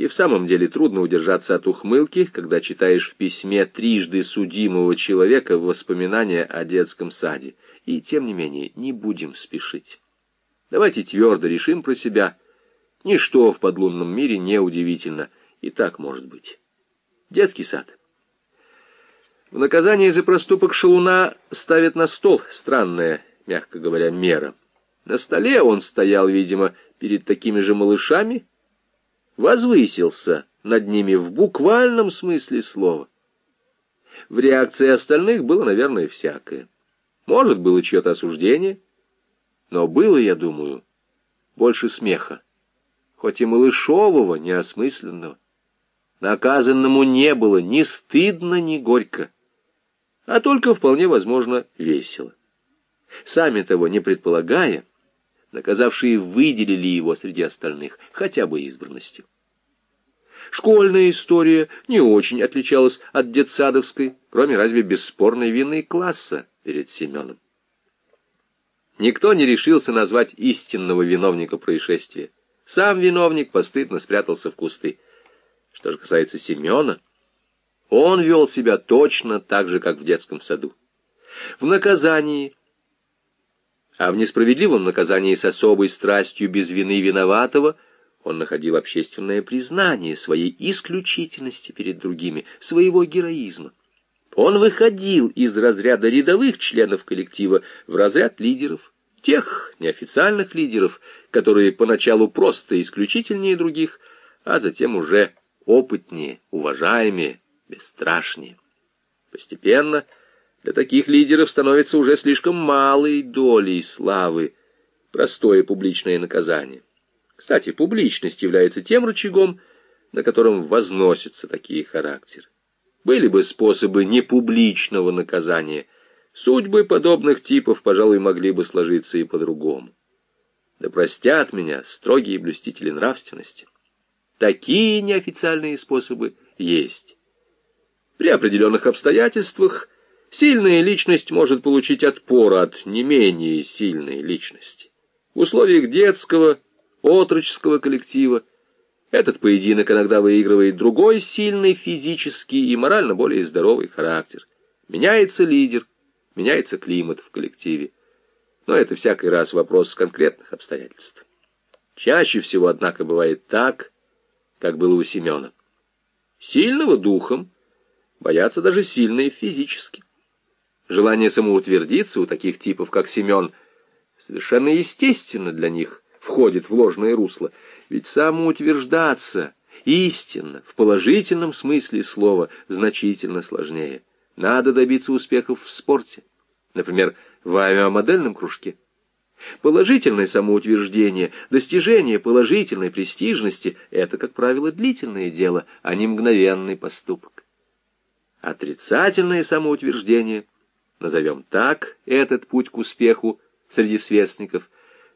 И в самом деле трудно удержаться от ухмылки, когда читаешь в письме трижды судимого человека воспоминания о детском саде. И, тем не менее, не будем спешить. Давайте твердо решим про себя. Ничто в подлунном мире не удивительно. И так может быть. Детский сад. В наказание за проступок шалуна ставят на стол. Странная, мягко говоря, мера. На столе он стоял, видимо, перед такими же малышами, возвысился над ними в буквальном смысле слова. В реакции остальных было, наверное, всякое. Может, было чье-то осуждение, но было, я думаю, больше смеха, хоть и малышового, неосмысленного. Наказанному не было ни стыдно, ни горько, а только, вполне возможно, весело. Сами того не предполагая, наказавшие выделили его среди остальных, хотя бы избранностью. Школьная история не очень отличалась от детсадовской, кроме разве бесспорной вины класса перед Семеном. Никто не решился назвать истинного виновника происшествия. Сам виновник постыдно спрятался в кусты. Что же касается Семена, он вел себя точно так же, как в детском саду. В наказании а в несправедливом наказании с особой страстью без вины виноватого он находил общественное признание своей исключительности перед другими, своего героизма. Он выходил из разряда рядовых членов коллектива в разряд лидеров, тех неофициальных лидеров, которые поначалу просто исключительнее других, а затем уже опытнее, уважаемее, бесстрашнее. Постепенно – для таких лидеров становится уже слишком малой долей славы простое публичное наказание. Кстати, публичность является тем рычагом, на котором возносятся такие характеры. Были бы способы непубличного наказания, судьбы подобных типов, пожалуй, могли бы сложиться и по-другому. Да простят меня строгие блюстители нравственности. Такие неофициальные способы есть. При определенных обстоятельствах – Сильная личность может получить отпор от не менее сильной личности. В условиях детского, отроческого коллектива этот поединок иногда выигрывает другой сильный физический и морально более здоровый характер. Меняется лидер, меняется климат в коллективе. Но это всякий раз вопрос конкретных обстоятельств. Чаще всего, однако, бывает так, как было у Семена. Сильного духом боятся даже сильные физически. Желание самоутвердиться у таких типов, как Семен, совершенно естественно для них входит в ложное русло. Ведь самоутверждаться истинно, в положительном смысле слова, значительно сложнее. Надо добиться успехов в спорте, например, в авиамодельном кружке. Положительное самоутверждение, достижение положительной престижности – это, как правило, длительное дело, а не мгновенный поступок. Отрицательное самоутверждение назовем так этот путь к успеху среди сверстников,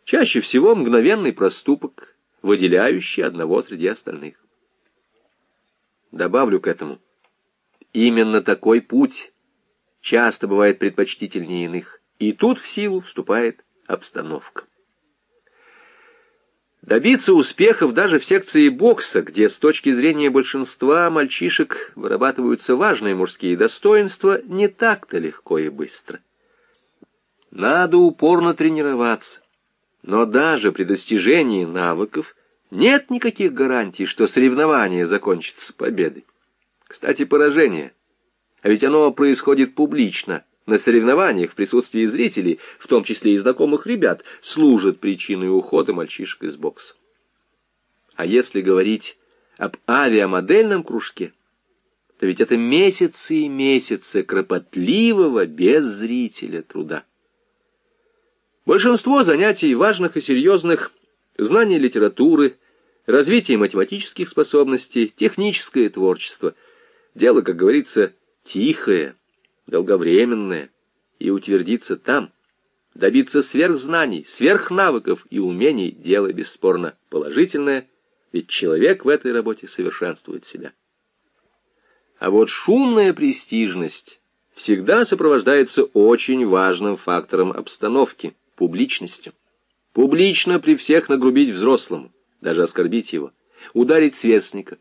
чаще всего мгновенный проступок, выделяющий одного среди остальных. Добавлю к этому. Именно такой путь часто бывает предпочтительнее иных, и тут в силу вступает обстановка. Добиться успехов даже в секции бокса, где с точки зрения большинства мальчишек вырабатываются важные мужские достоинства, не так-то легко и быстро. Надо упорно тренироваться. Но даже при достижении навыков нет никаких гарантий, что соревнование закончится победой. Кстати, поражение. А ведь оно происходит публично – на соревнованиях в присутствии зрителей, в том числе и знакомых ребят, служат причиной ухода мальчишек из бокса. А если говорить об авиамодельном кружке, то ведь это месяцы и месяцы кропотливого без зрителя труда. Большинство занятий важных и серьезных, знание литературы, развитие математических способностей, техническое творчество, дело, как говорится, тихое, долговременное, и утвердиться там, добиться сверхзнаний, сверхнавыков и умений, дело бесспорно положительное, ведь человек в этой работе совершенствует себя. А вот шумная престижность всегда сопровождается очень важным фактором обстановки – публичностью. Публично при всех нагрубить взрослому, даже оскорбить его. ударить сверстника,